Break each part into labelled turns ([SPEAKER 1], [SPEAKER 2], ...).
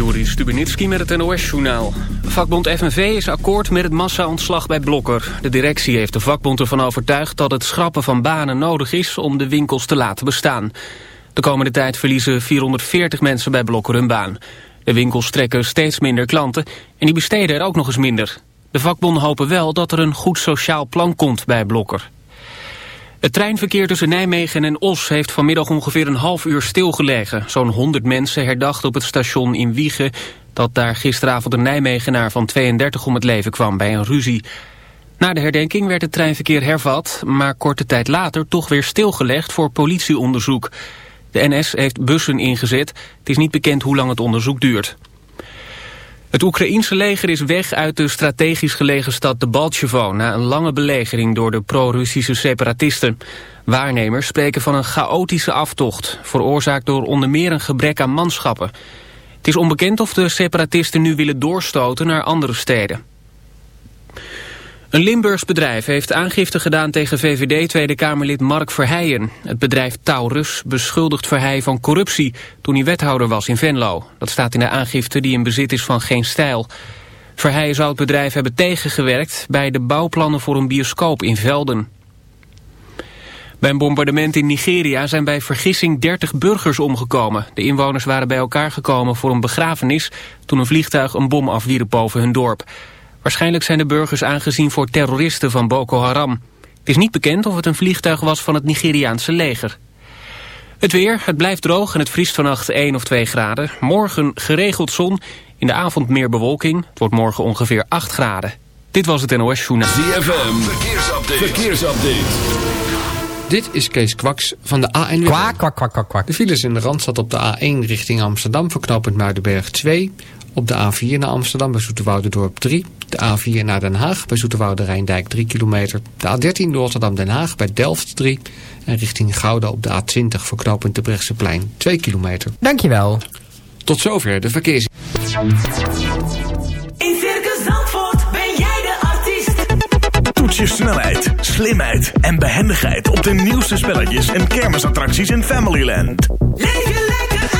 [SPEAKER 1] Juri Stubenitski met het NOS-journaal. Vakbond FNV is akkoord met het massa-ontslag bij Blokker. De directie heeft de vakbond ervan overtuigd dat het schrappen van banen nodig is om de winkels te laten bestaan. De komende tijd verliezen 440 mensen bij Blokker hun baan. De winkels trekken steeds minder klanten en die besteden er ook nog eens minder. De vakbonden hopen wel dat er een goed sociaal plan komt bij Blokker. Het treinverkeer tussen Nijmegen en Os heeft vanmiddag ongeveer een half uur stilgelegen. Zo'n 100 mensen herdachten op het station in Wiegen... dat daar gisteravond een Nijmegenaar van 32 om het leven kwam bij een ruzie. Na de herdenking werd het treinverkeer hervat... maar korte tijd later toch weer stilgelegd voor politieonderzoek. De NS heeft bussen ingezet. Het is niet bekend hoe lang het onderzoek duurt. Het Oekraïense leger is weg uit de strategisch gelegen stad Debaltjevo... na een lange belegering door de pro-Russische separatisten. Waarnemers spreken van een chaotische aftocht... veroorzaakt door onder meer een gebrek aan manschappen. Het is onbekend of de separatisten nu willen doorstoten naar andere steden. Een Limburgs bedrijf heeft aangifte gedaan tegen VVD-Tweede Kamerlid Mark Verheijen. Het bedrijf Taurus beschuldigt Verheij van corruptie toen hij wethouder was in Venlo. Dat staat in de aangifte die in bezit is van Geen Stijl. Verheijen zou het bedrijf hebben tegengewerkt bij de bouwplannen voor een bioscoop in Velden. Bij een bombardement in Nigeria zijn bij vergissing 30 burgers omgekomen. De inwoners waren bij elkaar gekomen voor een begrafenis... toen een vliegtuig een bom afwierp boven hun dorp. Waarschijnlijk zijn de burgers aangezien voor terroristen van Boko Haram. Het is niet bekend of het een vliegtuig was van het Nigeriaanse leger. Het weer, het blijft droog en het vriest vannacht 1 of 2 graden. Morgen geregeld zon, in de avond meer bewolking. Het wordt morgen ongeveer 8 graden. Dit was het NOS Journaal.
[SPEAKER 2] ZFM, verkeersupdate. verkeersupdate.
[SPEAKER 3] Dit is Kees Kwaks van de ANWB.
[SPEAKER 4] Kwak, kwak, kwak, kwak, kwak.
[SPEAKER 3] De files in de Randstad op de A1 richting Amsterdam verknopend Muidenberg 2... Op de A4 naar Amsterdam bij Zoeterwouderdorp 3. De A4 naar Den Haag bij Zoeterwoude Rijndijk 3 kilometer. De A13 Rotterdam-Den Haag bij Delft 3. En richting Gouda op de A20 voor knooppunt de Brechtseplein 2 kilometer.
[SPEAKER 4] Dankjewel.
[SPEAKER 3] Tot zover de verkeers...
[SPEAKER 5] In Circus Zandvoort ben jij de artiest.
[SPEAKER 6] Toets je snelheid, slimheid en behendigheid op de nieuwste spelletjes en kermisattracties in Familyland.
[SPEAKER 5] Leef je lekker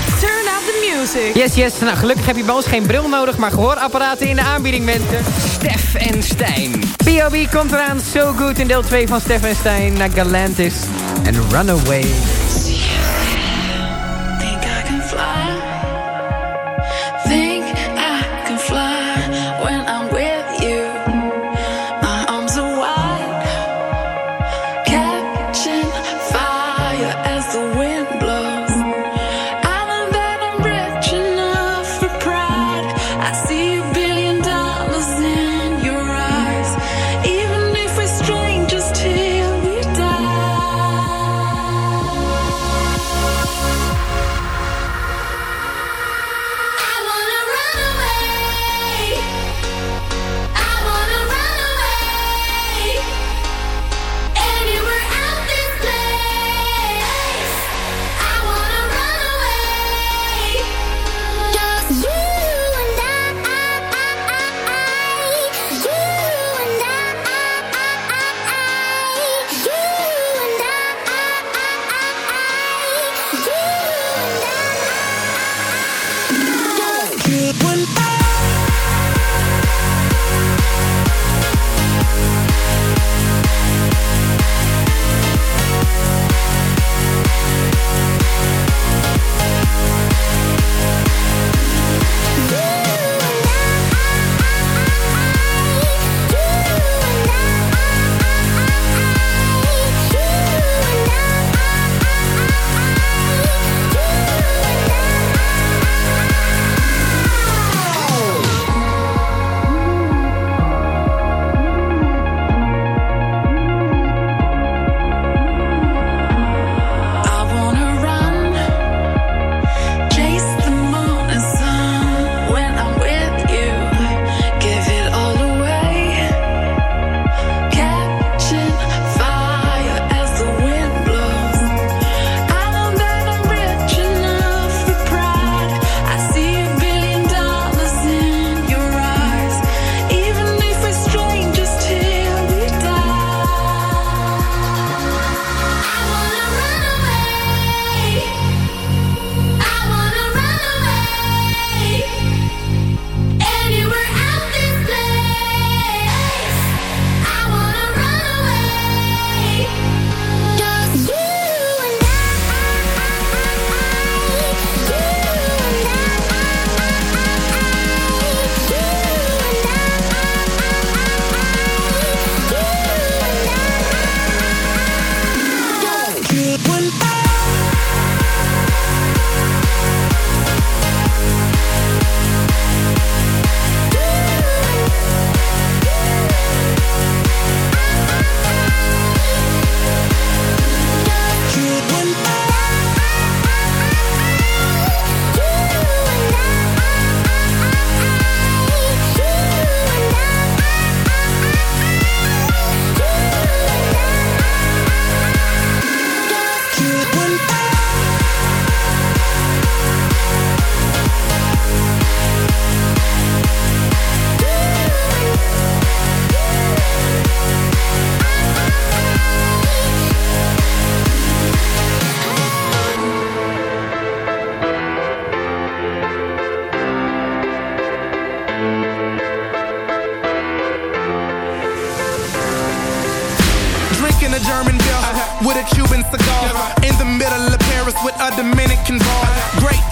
[SPEAKER 7] Music.
[SPEAKER 4] Yes, yes. Nou, gelukkig heb je bij ons geen bril nodig, maar gehoorapparaten in de aanbieding, mensen. Stef en Stijn. B.O.B. komt eraan. So Good in deel 2 van Stef en Stijn naar Galantis en Runaway.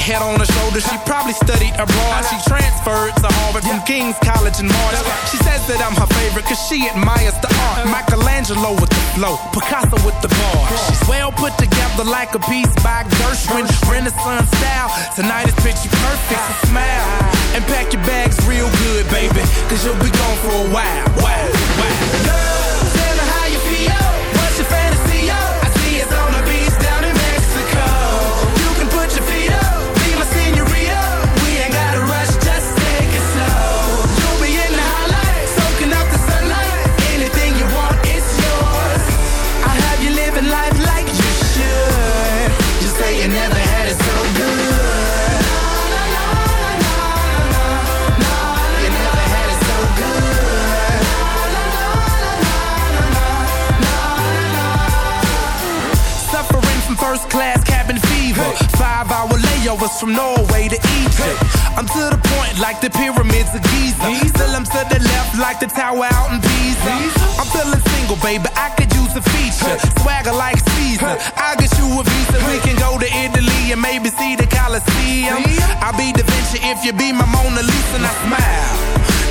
[SPEAKER 8] Head on her shoulder. She probably studied abroad. She transferred to Harvard from King's College in March. She says that I'm her favorite cause she admires the art. Michelangelo with the flow, Picasso with the bar. She's well put together like a piece by Gershwin. Renaissance style. Tonight is picture perfect. So smile and pack your bags real good, baby. Cause you'll be gone for a while. Wow, wow. Five hour layovers from Norway to Egypt. I'm to the point like the pyramids of Giza. Still I'm to the left like the tower out in Pisa. I'm feeling single, baby. I could use a feature. Swagger like Caesar. I'll get you a visa. We can go to Italy and maybe see the Colosseum. I'll be Da Vinci if you be my Mona Lisa and I smile.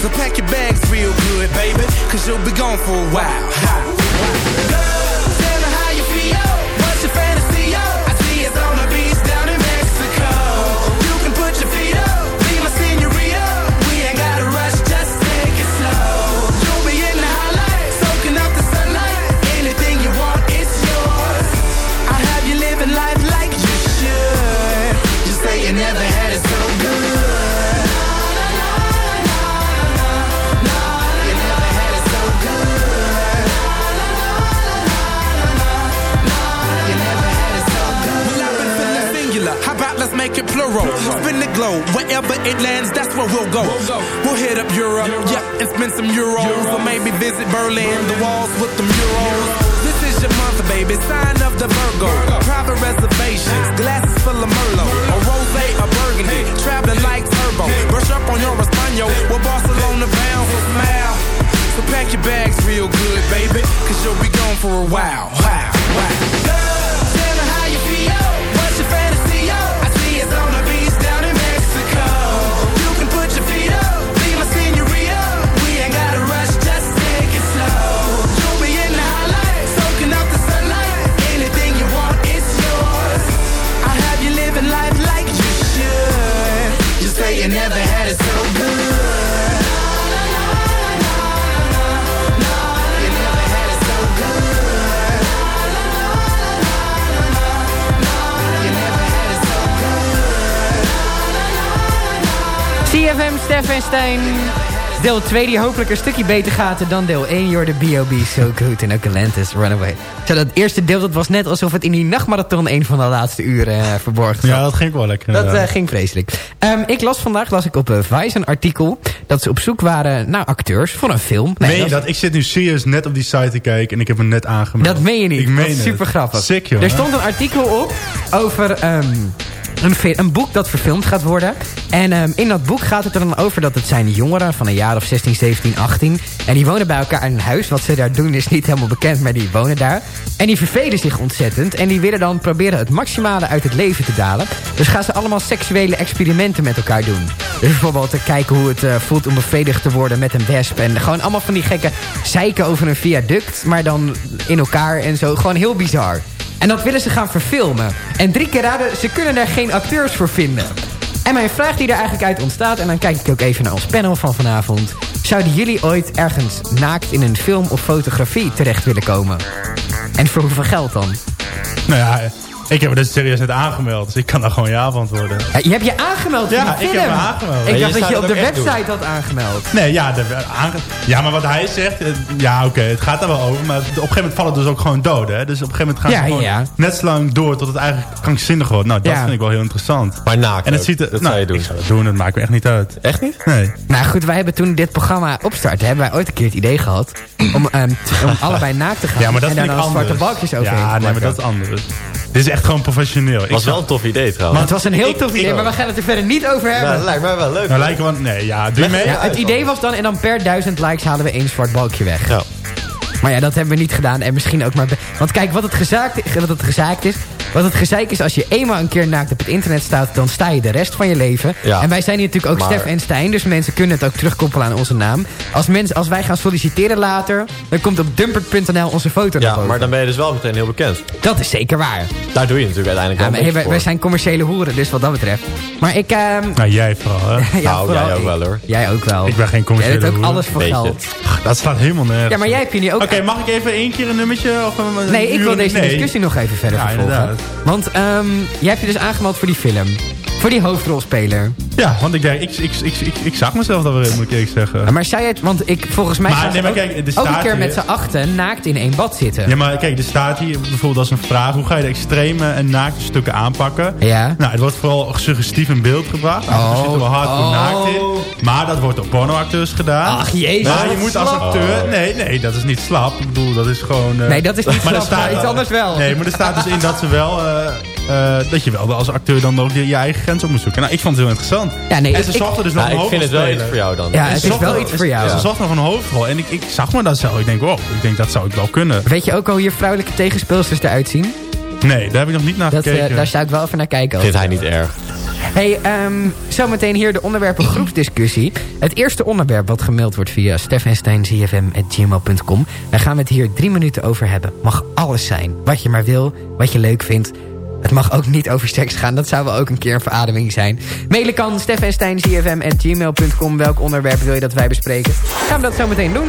[SPEAKER 8] So pack your bags real good, baby. Cause you'll be gone for a while. Wow.
[SPEAKER 4] Deel 2 die hopelijk een stukje beter gaat dan deel 1. You're the B.O.B. So Good en ook Atlantis Runaway. Zo, dat eerste deel dat was net alsof het in die nachtmarathon... een van de laatste uren eh, verborgen zat.
[SPEAKER 9] Ja, dat ging wel lekker.
[SPEAKER 4] Dat eh, ging vreselijk. Ehm, ik las vandaag las ik op uh, Vice een artikel... dat ze op zoek waren naar acteurs voor een film. Nee,
[SPEAKER 9] meen je
[SPEAKER 4] dat-?
[SPEAKER 9] Ik zit nu serieus net op die site te kijken en ik heb hem net aangemeld.
[SPEAKER 4] Dat meen je niet.
[SPEAKER 9] Ik meen
[SPEAKER 4] dat is super grappig.
[SPEAKER 9] Sick, joh.
[SPEAKER 4] Er stond een artikel op over ehm, een, boek dat verfilmd gaat worden. En ehm, in dat boek gaat het er dan over dat het zijn jongeren van een jaar of 16, 17, 18. En die wonen bij elkaar in een huis. Wat ze daar doen is niet helemaal bekend, maar die wonen daar. En die vervelen zich ontzettend. En die willen dan proberen het maximale uit het leven te dalen. Dus gaan ze allemaal seksuele experimenten met elkaar doen. Dus bijvoorbeeld te kijken hoe het eh, voelt om bevredigd te worden met een wesp. En gewoon allemaal van die gekke zeiken over een viaduct. Maar dan in elkaar en zo. Gewoon heel bizar. En dat willen ze gaan verfilmen. En drie keer raden, ze kunnen daar geen acteurs voor vinden. En mijn vraag die er eigenlijk uit ontstaat... en dan kijk ik ook even naar ons panel van vanavond... zouden jullie ooit ergens naakt in een film of fotografie terecht willen komen? En voor hoeveel geld dan?
[SPEAKER 9] Nou ja, ik heb me dus serieus net aangemeld, dus ik kan daar gewoon ja op antwoorden.
[SPEAKER 4] Ja, je hebt je aangemeld
[SPEAKER 9] Ja, ik
[SPEAKER 4] film.
[SPEAKER 9] heb me aangemeld.
[SPEAKER 4] Ik dacht dat je op de website had aangemeld.
[SPEAKER 9] Nee, ja, de, aange- ja, maar wat hij zegt, eh, ja oké, het gaat daar wel over. Maar op een gegeven moment vallen het dus ook gewoon dood, hè. Dus op een gegeven moment gaan
[SPEAKER 4] Ja,
[SPEAKER 9] ze gewoon
[SPEAKER 4] ja.
[SPEAKER 9] net zo lang door tot het eigenlijk krankzinnig wordt. Nou, dat
[SPEAKER 4] Ja.
[SPEAKER 9] vind ik wel heel interessant.
[SPEAKER 10] Maar naakt
[SPEAKER 9] En het ziet er,
[SPEAKER 10] Dat
[SPEAKER 9] nou,
[SPEAKER 10] zou je doen.
[SPEAKER 9] ik zou dat doen, dat maakt me echt niet uit.
[SPEAKER 10] Echt niet?
[SPEAKER 9] Nee.
[SPEAKER 4] Nou goed, wij hebben toen dit programma opstarten... hebben wij ooit een keer het idee gehad... om, ehm, om allebei naakt te gaan.
[SPEAKER 9] Ja, maar dat
[SPEAKER 4] en daar dan
[SPEAKER 9] anders.
[SPEAKER 4] zwarte balkjes overheen
[SPEAKER 9] Ja, nee, maar dat is anders. Dit is echt gewoon professioneel. Ik
[SPEAKER 10] Was wel een tof idee trouwens.
[SPEAKER 4] Het was een heel
[SPEAKER 9] Ik-
[SPEAKER 4] tof
[SPEAKER 9] ik-
[SPEAKER 4] idee, maar we gaan het er verder niet over hebben.
[SPEAKER 10] Nou, dat lijkt mij wel leuk.
[SPEAKER 9] Nou, lijken wel... Nee, ja, doe mee?
[SPEAKER 4] Ja, het idee was dan, en dan per duizend likes halen we één zwart balkje weg.
[SPEAKER 10] Ja.
[SPEAKER 4] Maar ja, dat hebben we niet gedaan. En misschien ook maar... Want kijk, wat het gezaakt, wat het gezaakt is... Want het gezeik is, als je eenmaal een keer naakt op het internet staat... dan sta je de rest van je leven.
[SPEAKER 10] Ja.
[SPEAKER 4] En wij zijn hier natuurlijk ook
[SPEAKER 10] Maar-
[SPEAKER 4] Stef en Stijn. Dus mensen kunnen het ook terugkoppelen aan onze naam. Als, mensen, als wij gaan solliciteren later... dan komt op dumpert.nl onze foto naar
[SPEAKER 10] Ja,
[SPEAKER 4] boven.
[SPEAKER 10] maar dan ben je dus wel meteen heel bekend.
[SPEAKER 4] Dat is zeker waar.
[SPEAKER 10] Daar doe je natuurlijk uiteindelijk
[SPEAKER 4] Ja,
[SPEAKER 10] wel
[SPEAKER 4] maar, hey, wij, zijn commerciële hoeren, dus wat dat betreft. Maar ik... ehm,
[SPEAKER 9] Nou, jij vooral, hè?
[SPEAKER 4] ja,
[SPEAKER 10] Nou,
[SPEAKER 4] vooral
[SPEAKER 10] jij ook
[SPEAKER 4] ik.
[SPEAKER 10] wel, hoor.
[SPEAKER 4] Jij ook wel.
[SPEAKER 9] Ik ben geen
[SPEAKER 4] Jij
[SPEAKER 9] commerciële
[SPEAKER 4] doet ook
[SPEAKER 9] hoer.
[SPEAKER 4] alles voor
[SPEAKER 10] Beetje.
[SPEAKER 4] geld.
[SPEAKER 9] Dat staat helemaal nergens.
[SPEAKER 4] Ja, maar jij hebt je nu ook...
[SPEAKER 9] Oké, mag ik even één keer een nummertje? Of een,
[SPEAKER 4] Nee, ik wil deze
[SPEAKER 9] nee.
[SPEAKER 4] discussie nog even verder
[SPEAKER 9] Ja,
[SPEAKER 4] vervolgen.
[SPEAKER 9] inderdaad.
[SPEAKER 4] Want ehm, jij hebt je dus aangemeld voor die film. Voor die hoofdrolspeler.
[SPEAKER 9] Ja, want ik, denk, ik, ik, ik, ik, ik zag mezelf dat weer, moet ik eerlijk zeggen.
[SPEAKER 4] Ja, Maar zei het, want ik, volgens mij
[SPEAKER 9] Maar, nee, maar kijk, er
[SPEAKER 4] ook een
[SPEAKER 9] staat
[SPEAKER 4] keer met z'n achten naakt in één bad zitten.
[SPEAKER 9] Ja, maar kijk, er staat hier bijvoorbeeld als een vraag... hoe ga je de extreme en naakte stukken aanpakken?
[SPEAKER 4] Ja.
[SPEAKER 9] Nou, het wordt vooral suggestief in beeld gebracht. Dus
[SPEAKER 4] Oh.
[SPEAKER 9] er zitten wel hardcore
[SPEAKER 4] Oh.
[SPEAKER 9] naakt in. Maar dat wordt door pornoacteurs gedaan.
[SPEAKER 4] Ach, jezus,
[SPEAKER 9] Maar je moet als acteur... Nee, nee, dat is niet slap. Ik bedoel, dat is gewoon... eh,
[SPEAKER 4] Nee, dat is niet
[SPEAKER 9] maar
[SPEAKER 4] slap, maar iets anders wel.
[SPEAKER 9] Nee, maar er staat dus in dat ze wel... eh, eh, dat je wel als acteur dan ook je, je eigen grens op moet zoeken. Nou, ik vond het heel interessant.
[SPEAKER 4] Ja, nee,
[SPEAKER 9] en
[SPEAKER 4] ik-
[SPEAKER 9] ze
[SPEAKER 4] ik-
[SPEAKER 9] zochten dus nog
[SPEAKER 10] Nou,
[SPEAKER 9] een
[SPEAKER 10] ik vind het wel iets
[SPEAKER 9] hoofdrolspeler.
[SPEAKER 10] voor jou dan.
[SPEAKER 4] Ja, het is wel iets voor jou.
[SPEAKER 9] Ze zochten nog een hoofdrol. En ik, ik zag me dat zo. Ik denk, wow, ik denk dat zou ik wel kunnen.
[SPEAKER 4] Weet je ook al hoe je vrouwelijke tegenspeelsters eruit zien?
[SPEAKER 9] Nee, daar heb ik nog niet naar
[SPEAKER 4] Dat, eh,
[SPEAKER 9] gekeken.
[SPEAKER 4] daar zou ik wel even naar kijken.
[SPEAKER 10] Vindt hij niet erg.
[SPEAKER 4] Hey, ehm, zometeen hier de onderwerpen groepsdiscussie. Het eerste onderwerp wat gemaild wordt via steffensteinzfm.gmail.com. Daar gaan we het hier drie minuten over hebben. Mag alles zijn. Wat je maar wil, wat je leuk vindt. Het mag ook niet over seks gaan. Dat zou wel ook een keer een verademing zijn. Mailen kan steffensteinzfm.gmail.com. Welk onderwerp wil je dat wij bespreken? Gaan we dat zo meteen doen.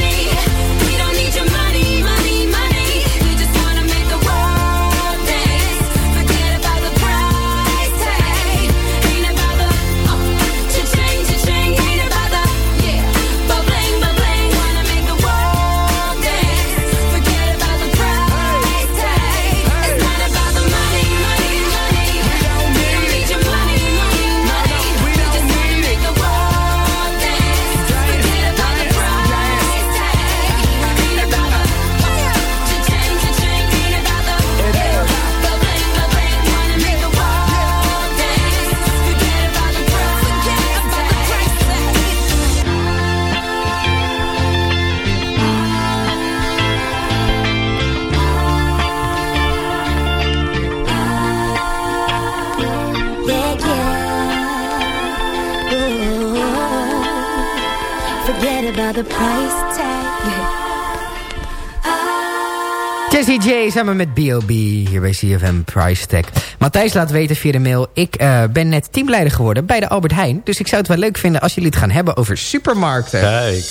[SPEAKER 11] The price tag.
[SPEAKER 4] Jesse J samen met B.O.B. hier bij CFM Price Tag. Matthijs laat weten via de mail... ik eh, ben net teamleider geworden bij de Albert Heijn. Dus ik zou het wel leuk vinden als jullie het gaan hebben over supermarkten.
[SPEAKER 10] Kijk.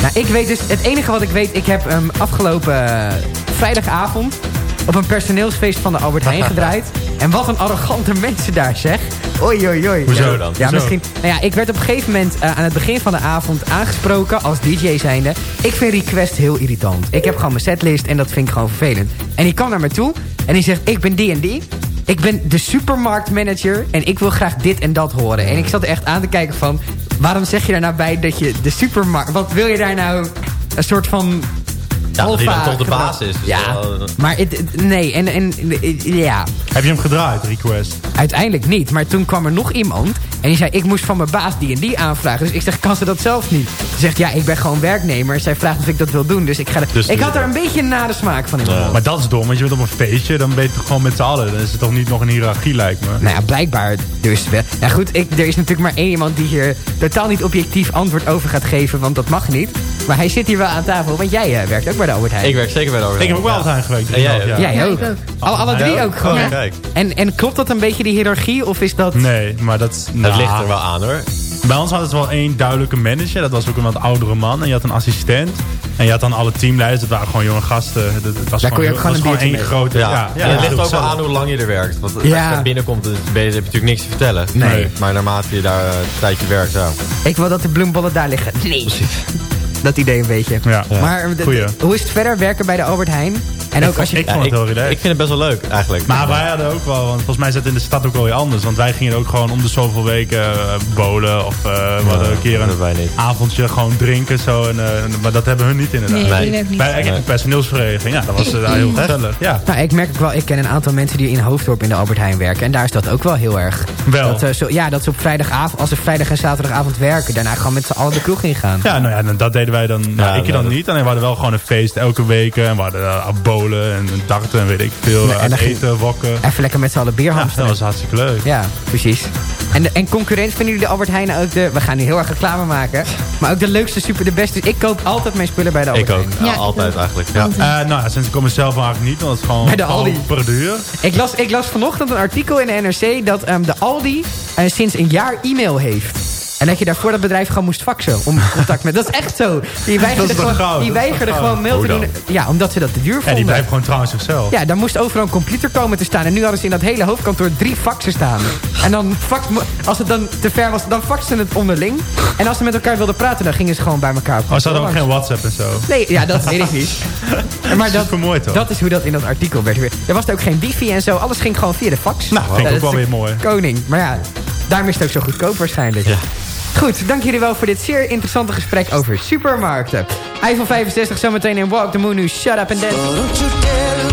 [SPEAKER 4] Nou, ik weet dus... Het enige wat ik weet... Ik heb um, afgelopen eh, vrijdagavond... op een personeelsfeest van de Albert Heijn gedraaid. En wat een arrogante mensen daar, zeg. Oei, oei, oei.
[SPEAKER 10] Hoezo
[SPEAKER 4] ja,
[SPEAKER 10] dan?
[SPEAKER 4] Ja,
[SPEAKER 10] Hoezo?
[SPEAKER 4] misschien... Nou ja, ik werd op een gegeven moment eh, aan het begin van de avond aangesproken als DJ zijnde. Ik vind request heel irritant. Ik heb gewoon mijn setlist en dat vind ik gewoon vervelend. En die kwam naar me toe en die zegt, ik ben die en die. Ik ben de supermarktmanager en ik wil graag dit en dat horen. En ik zat er echt aan te kijken van... waarom zeg je daar nou bij dat je de supermarkt... wat wil je daar nou een soort van...
[SPEAKER 10] Ja, dat die dan toch de baas is. Dus
[SPEAKER 4] Ja,
[SPEAKER 10] wel, eh,
[SPEAKER 4] maar het, nee, en, en ja.
[SPEAKER 9] Heb je hem gedraaid, request?
[SPEAKER 4] Uiteindelijk niet, maar toen kwam er nog iemand... en die zei, ik moest van mijn baas die en die aanvragen. Dus ik zeg, kan ze dat zelf niet? Ze zegt, ja, ik ben gewoon werknemer. Zij vraagt of ik dat wil doen, dus ik ga...
[SPEAKER 9] Dus
[SPEAKER 4] ik had er een beetje een nare smaak van in.
[SPEAKER 9] Maar dat is dom, want je bent op een feestje, dan ben je toch gewoon met z'n allen. Dan is het toch niet nog een hiërarchie, lijkt me.
[SPEAKER 4] Nou ja, blijkbaar dus wel. Nou goed, ik, er is natuurlijk maar één iemand die hier totaal niet objectief antwoord over gaat geven, want dat mag niet. Maar hij zit hier wel aan tafel, want jij eh, werkt ook bij de Albert Heijn.
[SPEAKER 10] Ik werk zeker bij de Albert
[SPEAKER 9] Ik heb ook wel
[SPEAKER 10] Ja.
[SPEAKER 9] altijd gewerkt.
[SPEAKER 10] En jij
[SPEAKER 9] drieënhalf
[SPEAKER 10] ook?
[SPEAKER 9] jaar.
[SPEAKER 4] Jij ook. Alle, alle drie
[SPEAKER 9] ook?
[SPEAKER 4] gewoon. En, en klopt dat een beetje die hiërarchie, of is dat...
[SPEAKER 9] Nee, maar dat... Nou,
[SPEAKER 10] ligt er wel aan hoor.
[SPEAKER 9] Bij ons had het wel één duidelijke manager. Dat was ook een wat oudere man. En je had een assistent. En je had dan alle teamleiders. Dat waren gewoon jonge gasten. Dat, het was
[SPEAKER 4] Daar kon je
[SPEAKER 9] heel-
[SPEAKER 4] ook gewoon
[SPEAKER 9] was
[SPEAKER 4] biertje
[SPEAKER 9] één
[SPEAKER 4] mee.
[SPEAKER 9] grote...
[SPEAKER 10] Ja,
[SPEAKER 9] Ja, ja,
[SPEAKER 10] het ligt ook wel aan hoe lang je er werkt. Want als
[SPEAKER 4] Ja.
[SPEAKER 10] je daar binnenkomt, dan ben je- heb je natuurlijk niks te vertellen.
[SPEAKER 4] Nee.
[SPEAKER 10] Maar naarmate je daar een tijdje werkt, ja.
[SPEAKER 4] Ik wil dat de bloembollen daar liggen. Nee. Dat idee een beetje.
[SPEAKER 9] Ja.
[SPEAKER 4] Maar hoe is het verder werken bij de Albert Heijn? En ook als je...
[SPEAKER 9] Ik vond het
[SPEAKER 10] ik,
[SPEAKER 9] heel relaxed.
[SPEAKER 10] ik vind het best wel leuk eigenlijk.
[SPEAKER 9] Maar wij hadden ook wel, want volgens mij zit het in de stad ook wel weer anders. Want wij gingen ook gewoon om de zoveel weken eh, bowlen. Of eh, we hadden een keer een avondje gewoon drinken. Zo, en, eh, maar dat hebben hun niet inderdaad.
[SPEAKER 12] Nee.
[SPEAKER 9] Bij een personeelsvereniging, ja, dat was heel gezellig. Ja,
[SPEAKER 4] Nou, ik merk ook wel, ik ken een aantal mensen die in Hoofddorp in de Albert Heijn werken. En daar is dat ook wel heel erg.
[SPEAKER 9] Wel.
[SPEAKER 4] Dat, eh, zo, ja, dat ze op vrijdagavond, als ze vrijdag en zaterdagavond werken, daarna gewoon met z'n allen de kroeg ingaan.
[SPEAKER 9] ja, nou ja, dan- dat deden wij dan. Nou, ik dan niet. Alleen we hadden wel gewoon een feest elke week. En we hadden bowlen en darten en weet ik veel.
[SPEAKER 4] Nee, en
[SPEAKER 9] eten, wokken.
[SPEAKER 4] Even lekker met z'n allen bier
[SPEAKER 9] Ja, dat was hartstikke leuk.
[SPEAKER 4] Ja, precies. En, de, en concurrent vinden jullie de Albert Heijn ook de... We gaan nu heel erg reclame maken. Maar ook de leukste, super, de beste. Ik koop altijd mijn spullen bij de Albert
[SPEAKER 10] ik ook.
[SPEAKER 4] Heijn.
[SPEAKER 12] Ja,
[SPEAKER 10] Ja,
[SPEAKER 12] ik
[SPEAKER 10] altijd eigenlijk. Ja.
[SPEAKER 9] Eh, nou, ja, sinds ik kom mezelf eigenlijk niet, want het is gewoon,
[SPEAKER 4] Bij de Aldi.
[SPEAKER 9] per duur.
[SPEAKER 4] Ik las, ik las vanochtend een artikel in de NRC dat ehm, de Aldi eh, sinds een jaar e-mail heeft. En dat je daarvoor dat bedrijf gewoon moest faxen om contact met... Dat is echt zo. Die weigerde gewoon,
[SPEAKER 9] goud?
[SPEAKER 4] die
[SPEAKER 9] Dat
[SPEAKER 4] weigerde gewoon mail te doen. Ja, omdat ze dat te duur vonden.
[SPEAKER 9] die blijft gewoon trouwens zichzelf.
[SPEAKER 4] Ja, daar moest overal een computer komen te staan. En nu hadden ze in dat hele hoofdkantoor drie faxen staan. En dan fax, als het dan te ver was, dan faxten ze het onderling. En als ze met elkaar wilden praten, dan gingen ze gewoon bij elkaar
[SPEAKER 9] Oh, ze hadden ook geen. WhatsApp en zo.
[SPEAKER 4] Nee, ja, dat weet ik niet. Maar dat,
[SPEAKER 9] mooi toch?
[SPEAKER 4] dat is hoe dat in dat artikel werd. Er was ook geen wifi en zo. Alles ging gewoon via de fax.
[SPEAKER 9] Nou, vind ik ook
[SPEAKER 4] dat
[SPEAKER 9] wel weer mooi.
[SPEAKER 4] Koning. Maar ja, daarom is het ook zo goedkoop waarschijnlijk.
[SPEAKER 10] Ja.
[SPEAKER 4] Goed, dank jullie wel voor dit zeer interessante gesprek over supermarkten. Eiffel 65 zometeen in Walk the Moon nu. Shut up and dance.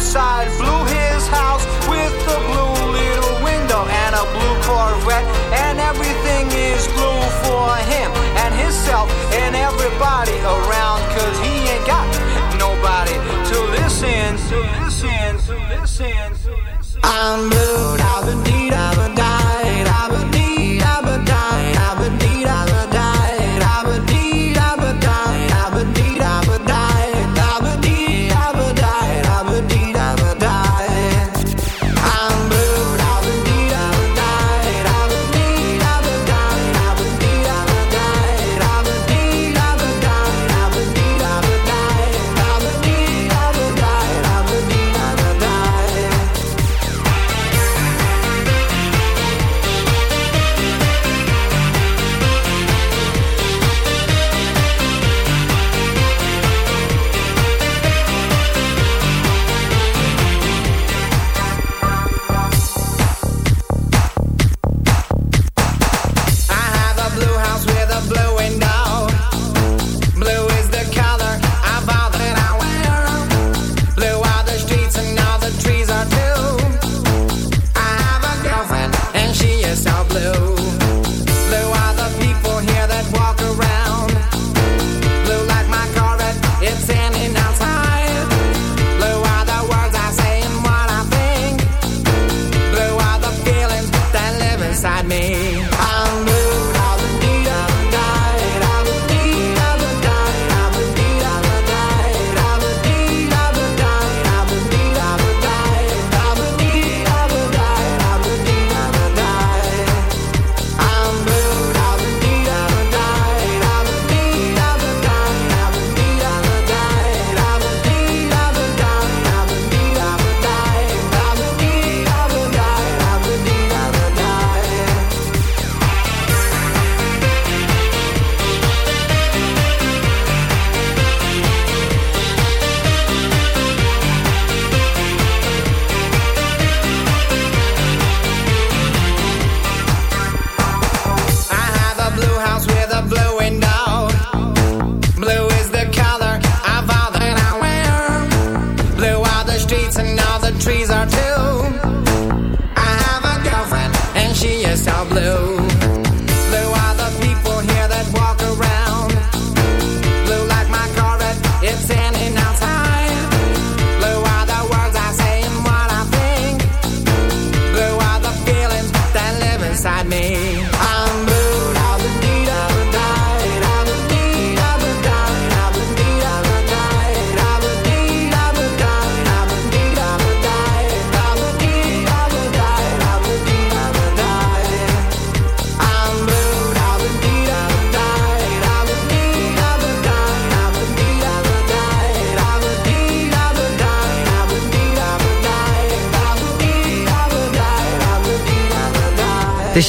[SPEAKER 5] outside, blew his house with a blue little window and a blue Corvette. And everything is blue for him and himself and everybody around, cause he ain't got nobody to listen, to listen, to listen, to listen. I'm blue.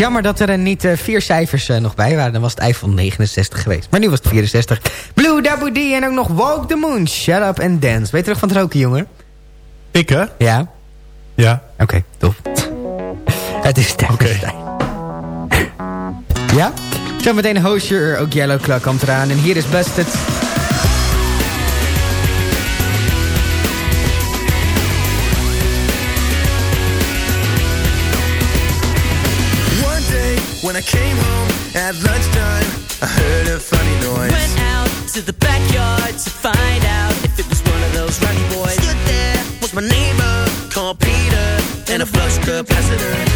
[SPEAKER 4] jammer dat er eh, niet eh, vier cijfers eh, nog bij waren. Dan was het iPhone 69 geweest. Maar nu was het 64. Blue, Dabu en ook nog Walk the Moon. Shut up and dance. Weet je terug van het roken, jongen?
[SPEAKER 9] Ik, hè?
[SPEAKER 4] Ja.
[SPEAKER 9] Ja.
[SPEAKER 4] Oké, okay, tof. het is tijd. Oké. Okay. meteen Zometeen ook Yellow Clock komt eraan. En hier is Busted...
[SPEAKER 12] I came home at lunchtime, I heard a funny noise.
[SPEAKER 13] Went out to the backyard to find out if it was one of those rowdy boys. Stood there was my neighbor called Peter and a flush capacitor.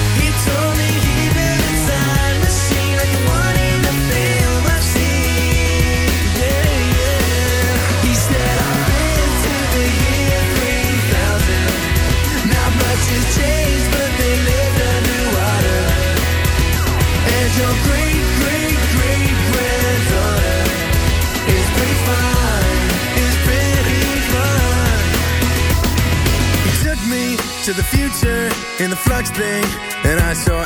[SPEAKER 13] in the flux thing, and I saw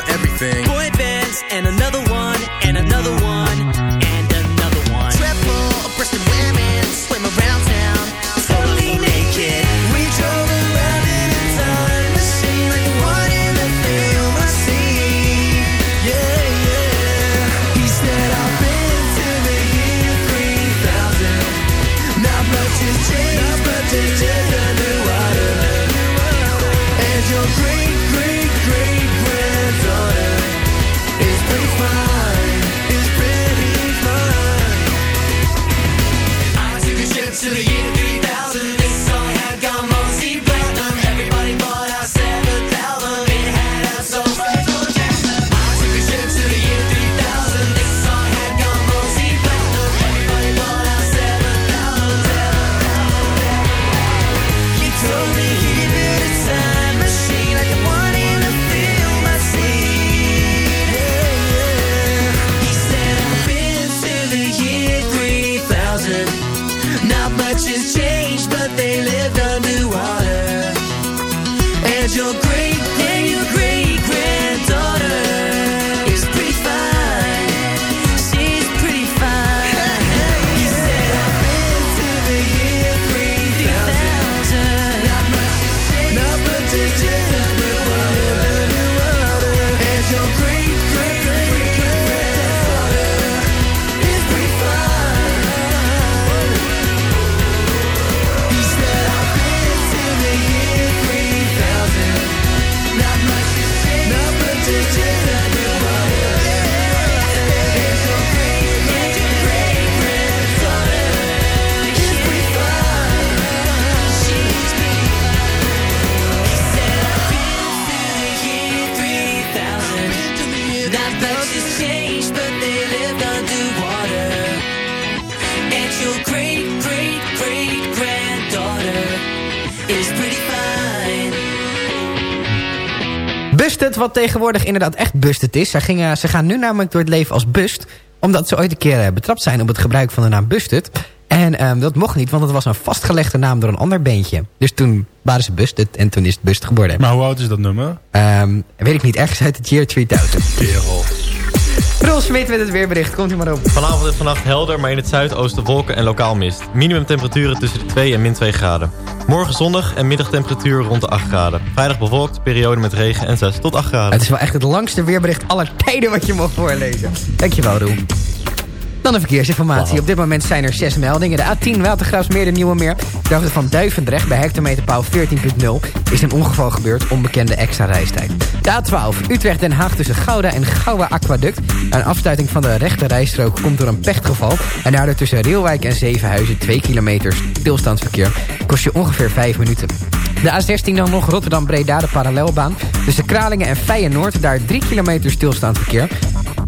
[SPEAKER 4] wat tegenwoordig inderdaad echt busted is. Zij gingen, ze gaan nu namelijk door het leven als bust. Omdat ze ooit een keer eh, betrapt zijn op het gebruik van de naam Busted. En ehm, dat mocht niet, want het was een vastgelegde naam door een ander beentje. Dus toen waren ze Busted en toen is het Bust geworden.
[SPEAKER 9] Maar hoe oud is dat nummer?
[SPEAKER 4] Ehm, weet ik niet, ergens uit het year 3000. Roel Smit met het weerbericht, komt u maar op.
[SPEAKER 10] Vanavond en vannacht helder, maar in het zuidoosten wolken en lokaal mist. Minimumtemperaturen tussen de 2 en min 2 graden. Morgen zonnig en middagtemperatuur rond de 8 graden. Vrijdag bewolkt, periode met regen en 6 tot 8 graden.
[SPEAKER 4] Het is wel echt het langste weerbericht aller tijden wat je mag voorlezen. Dankjewel, Roel. Dan de verkeersinformatie. Op dit moment zijn er zes meldingen. De A10 Watergraafsmeer de Nieuwe Meer. De hoogte van Duivendrecht bij hectometerpaal 14.0 is een ongeval gebeurd. Onbekende extra reistijd. De A12 Utrecht-Den Haag tussen Gouda en Gouwe Aquaduct. Een afsluiting van de rechte rijstrook komt door een pechtgeval. En daardoor tussen Reelwijk en Zevenhuizen 2 kilometer stilstandsverkeer. Kost je ongeveer 5 minuten. De A16 dan nog Rotterdam-Breda, de parallelbaan. Tussen Kralingen en Feyenoord, daar 3 kilometer stilstandsverkeer.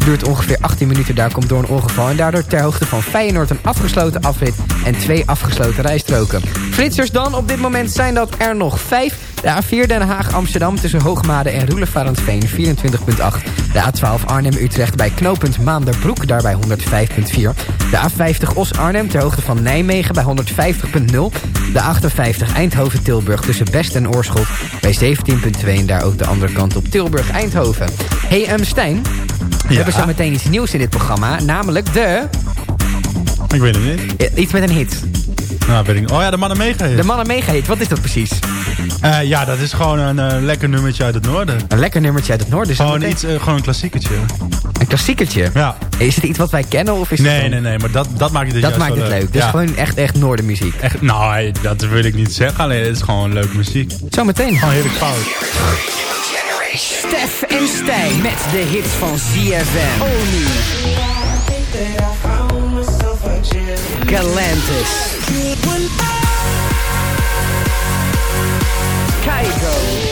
[SPEAKER 4] Duurt ongeveer 18 minuten, daar komt door een ongeval. En daardoor ter hoogte van Feyenoord een afgesloten afrit en twee afgesloten rijstroken. Flitsers dan, op dit moment zijn dat er nog 5. De A4 Den Haag-Amsterdam tussen Hoogmade en Roelevarensveen 24.8. De A12 Arnhem-Utrecht bij knooppunt Maanderbroek, daarbij 105.4. De A50 Os-Arnhem ter hoogte van Nijmegen bij 150.0. De 58 Eindhoven-Tilburg tussen Best en Oorschot bij 17.2. En daar ook de andere kant op Tilburg-Eindhoven. Hey, um, Stijn, we hebben zo meteen iets nieuws in dit programma. Namelijk de...
[SPEAKER 9] Ik weet het niet.
[SPEAKER 4] Ja, Iets met een hit.
[SPEAKER 9] Nou, weet ik. Oh ja, de mannen mega
[SPEAKER 4] De mannen mega hit. Wat is dat precies?
[SPEAKER 9] Eh, ja, dat is gewoon een eh, lekker nummertje uit het noorden.
[SPEAKER 4] Een lekker nummertje uit het noorden.
[SPEAKER 9] Gewoon,
[SPEAKER 4] zometeen.
[SPEAKER 9] iets, eh, gewoon een klassiekertje.
[SPEAKER 4] Een klassiekertje?
[SPEAKER 9] Ja.
[SPEAKER 4] Is het iets wat wij kennen? Of is het
[SPEAKER 9] Nee, nee, nee, maar dat, dat maakt het
[SPEAKER 4] Dat
[SPEAKER 9] juist
[SPEAKER 4] maakt het leuk. Dus
[SPEAKER 9] Ja.
[SPEAKER 4] gewoon echt, echt noordenmuziek.
[SPEAKER 9] Echt, nou, dat wil ik niet zeggen. Alleen, het is gewoon leuke muziek.
[SPEAKER 4] Zometeen.
[SPEAKER 9] Gewoon heerlijk fout.
[SPEAKER 4] Stef en Stijn met de hits van ZFM. Oni. Galantis.
[SPEAKER 14] Hydro.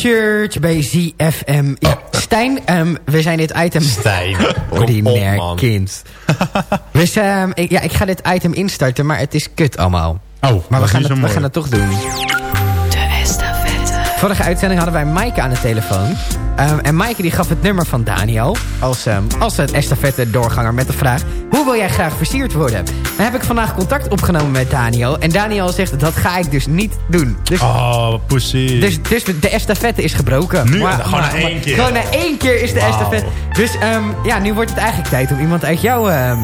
[SPEAKER 14] Church
[SPEAKER 4] bij ZFM. Ja, Stijn, ehm, we zijn dit item...
[SPEAKER 10] Stijn,
[SPEAKER 4] Ordinair
[SPEAKER 10] kom op, man.
[SPEAKER 4] kind. Dus ehm, ik, ja, ik ga dit item instarten, maar het is kut allemaal.
[SPEAKER 9] Oh,
[SPEAKER 4] maar we gaan, het,
[SPEAKER 9] zo
[SPEAKER 4] we
[SPEAKER 9] mooi.
[SPEAKER 4] gaan het toch doen.
[SPEAKER 15] De estafette.
[SPEAKER 4] Vorige uitzending hadden wij Maaike aan de telefoon. Ehm, en Maaike die gaf het nummer van Daniel als, ehm, als het estafette doorganger met de vraag... Hoe wil jij graag versierd worden? Dan heb ik vandaag contact opgenomen met Daniel. En Daniel zegt, dat ga ik dus niet doen. Dus,
[SPEAKER 9] Oh, pussy.
[SPEAKER 4] dus, dus de estafette is gebroken.
[SPEAKER 9] Nu? Gewoon na één keer?
[SPEAKER 4] Gewoon na één keer is de
[SPEAKER 9] Wauw.
[SPEAKER 4] estafette. Dus ehm, ja, nu wordt het eigenlijk tijd om iemand uit jouw... ehm,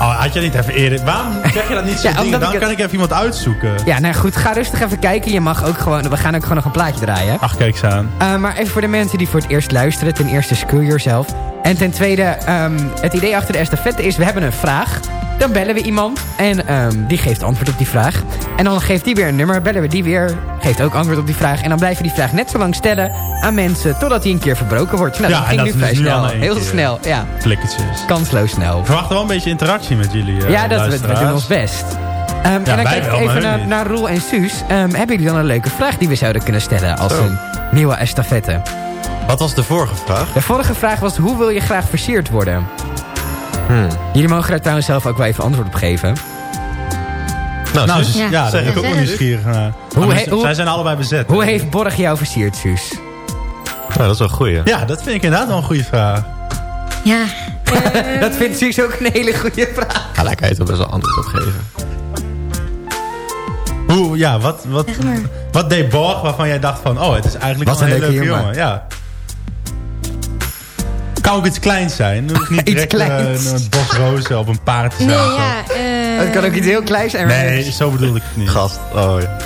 [SPEAKER 9] Oh, had je niet even eerder... Waarom zeg je dat niet zo
[SPEAKER 4] Ja,
[SPEAKER 9] Dan
[SPEAKER 4] ik
[SPEAKER 9] kan ik even iemand uitzoeken.
[SPEAKER 4] Ja, nou goed, ga rustig even kijken. Je mag ook gewoon, we gaan ook gewoon nog een plaatje draaien.
[SPEAKER 9] Ach, kijk eens aan.
[SPEAKER 4] Uh, maar even voor de mensen die voor het eerst luisteren. Ten eerste, screw yourself. En ten tweede, ehm, het idee achter de estafette is... we hebben een vraag, dan bellen we iemand... en ehm, die geeft antwoord op die vraag. En dan geeft die weer een nummer, bellen we die weer... geeft ook antwoord op die vraag. En dan blijven we die vraag net zo lang stellen aan mensen... totdat die een keer verbroken wordt. Nou,
[SPEAKER 9] Ja,
[SPEAKER 4] dat ging nu vrij snel. Heel snel, ja.
[SPEAKER 9] Flikkertjes.
[SPEAKER 4] Kansloos snel.
[SPEAKER 9] We verwachten wel een beetje interactie met jullie uh,
[SPEAKER 4] ja, dat, we, we doen ons best. Ehm, en dan kijk ik even naar, Roel en Suus. Ehm, hebben jullie dan een leuke vraag die we zouden kunnen stellen... als
[SPEAKER 10] Zo.
[SPEAKER 4] een nieuwe estafette?
[SPEAKER 10] Wat was de vorige vraag?
[SPEAKER 4] De vorige vraag was, hoe wil je graag versierd worden?
[SPEAKER 10] Hmm.
[SPEAKER 4] Jullie mogen daar trouwens zelf ook wel even antwoord op geven.
[SPEAKER 10] Nou,
[SPEAKER 9] Nou,
[SPEAKER 10] Suus,
[SPEAKER 9] ja,
[SPEAKER 10] ja,
[SPEAKER 9] daar
[SPEAKER 10] zeg
[SPEAKER 9] ben ik ook wel nieuwsgierig naar.
[SPEAKER 4] Hoe
[SPEAKER 9] Maar
[SPEAKER 4] he-
[SPEAKER 9] ze-
[SPEAKER 4] hoe-
[SPEAKER 9] zij zijn allebei bezet.
[SPEAKER 4] Hoe heeft Borg jou versierd, Suus?
[SPEAKER 10] Nou, dat is wel een goeie.
[SPEAKER 9] Ja, dat vind ik inderdaad wel een goede vraag.
[SPEAKER 15] Ja.
[SPEAKER 4] dat vindt Suus ook een hele goede vraag.
[SPEAKER 10] Kan je toch best wel antwoord op geven.
[SPEAKER 9] Hoe, ja, wat, wat, wat deed Borg waarvan jij dacht van... Oh, het is eigenlijk
[SPEAKER 4] Wat
[SPEAKER 9] wel een
[SPEAKER 4] een
[SPEAKER 9] hele
[SPEAKER 4] leuke
[SPEAKER 9] leuke
[SPEAKER 4] jongen.
[SPEAKER 9] jongen. Ja. Kan ook iets kleins zijn. Het hoeft niet direct eh,
[SPEAKER 4] kleins.
[SPEAKER 9] een bos rozen op een paard te
[SPEAKER 15] Nee, ja. eh,
[SPEAKER 4] Het kan ook iets heel kleins zijn.
[SPEAKER 9] Nee, zo bedoelde ik het niet.
[SPEAKER 10] Gast, oh ja.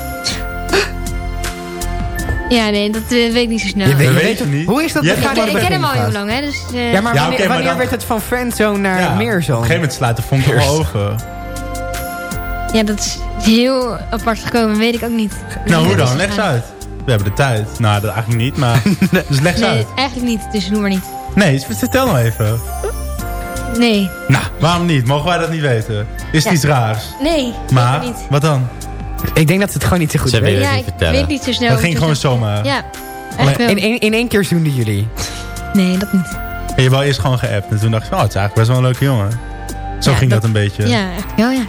[SPEAKER 16] Ja, nee, dat eh, weet ik niet zo snel.
[SPEAKER 4] Je weet, je
[SPEAKER 9] weet het niet.
[SPEAKER 4] Hoe is dat? Gaat
[SPEAKER 16] ik, ik ken hem al heel lang, hè. Dus, eh,
[SPEAKER 4] Ja, maar
[SPEAKER 9] Ja,
[SPEAKER 4] wanneer,
[SPEAKER 9] oké, maar
[SPEAKER 4] wanneer
[SPEAKER 9] dan-
[SPEAKER 4] werd het van friendzone naar
[SPEAKER 9] Ja, Op
[SPEAKER 4] meerzone?
[SPEAKER 9] een gegeven moment slaat de vonk wel over.
[SPEAKER 16] ja, dat is heel apart gekomen, weet ik ook niet.
[SPEAKER 9] Nou, hoe dan? Leg eens uit. We hebben de tijd. Nou, dat eigenlijk niet, maar... Dus leg eens
[SPEAKER 16] Nee,
[SPEAKER 9] uit.
[SPEAKER 16] eigenlijk niet, dus noem maar niet.
[SPEAKER 9] Nee, vertel nou even.
[SPEAKER 16] Nee.
[SPEAKER 9] Nou, waarom niet? Mogen wij dat niet weten? Is het
[SPEAKER 16] Ja.
[SPEAKER 9] iets raars?
[SPEAKER 16] Nee,
[SPEAKER 9] Maar,
[SPEAKER 16] niet.
[SPEAKER 9] wat dan?
[SPEAKER 4] Ik denk dat ze het gewoon niet zo goed
[SPEAKER 10] Ze
[SPEAKER 4] weten.
[SPEAKER 10] willen
[SPEAKER 16] Ja,
[SPEAKER 10] het
[SPEAKER 16] ik
[SPEAKER 10] niet vertellen.
[SPEAKER 16] weet niet zo snel.
[SPEAKER 9] Dat ging gewoon zomaar.
[SPEAKER 16] Ja, wel.
[SPEAKER 4] In, één- in één keer zoenden jullie.
[SPEAKER 16] Nee, dat niet.
[SPEAKER 9] En je wou eerst gewoon geappt. En toen dacht je, oh, het is eigenlijk best wel een leuke jongen. Zo
[SPEAKER 16] Ja,
[SPEAKER 9] ging dat,
[SPEAKER 16] dat-
[SPEAKER 9] een beetje.
[SPEAKER 16] Ja, eigenlijk wel, ja.